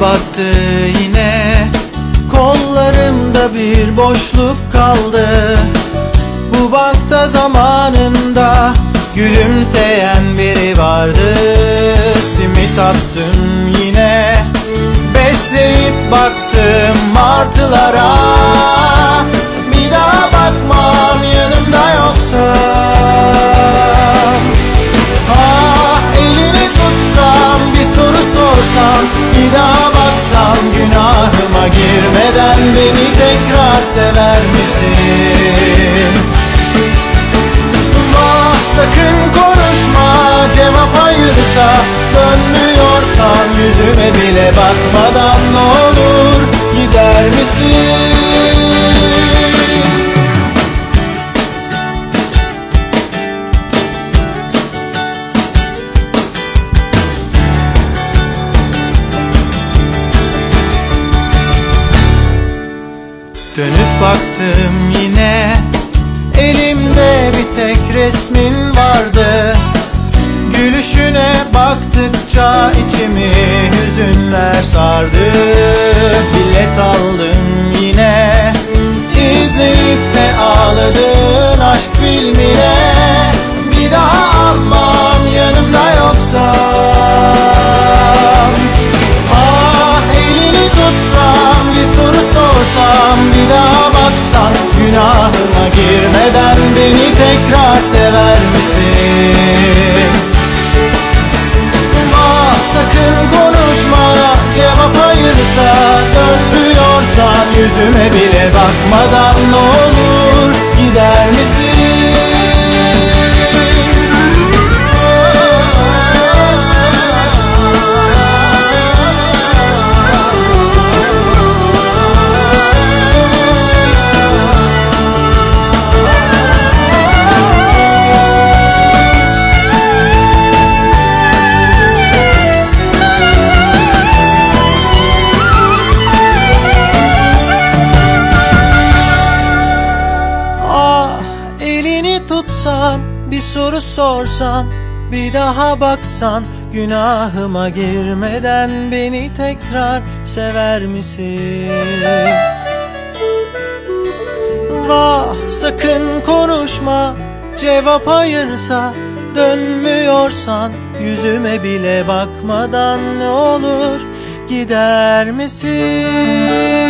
battı yine Kollarımda bir boşluk kaldı. Bu bankta zamanında Gülümseyen biri Beni tekrar sever misin? Ah sakın konuşma cevap hayırsa Dönmüyorsan yüzüme bile bakmadan ne Dönüp baktım yine. Elimde bir tek resmin vardı. Gülüşüne baktıkça içimi hüzünler sardı. Bilet sever misin? Ah sakın konuşma cevap hayırsa Dönmüyorsan yüzüme bile bakmadan Ne olur tutsan bir soru sorsan bir daha baksan günahıma girmeden beni tekrar sever misin? Vah sakın konuşma cevap hayırsa dönmüyorsan yüzüme bile bakmadan ne olur gider misin?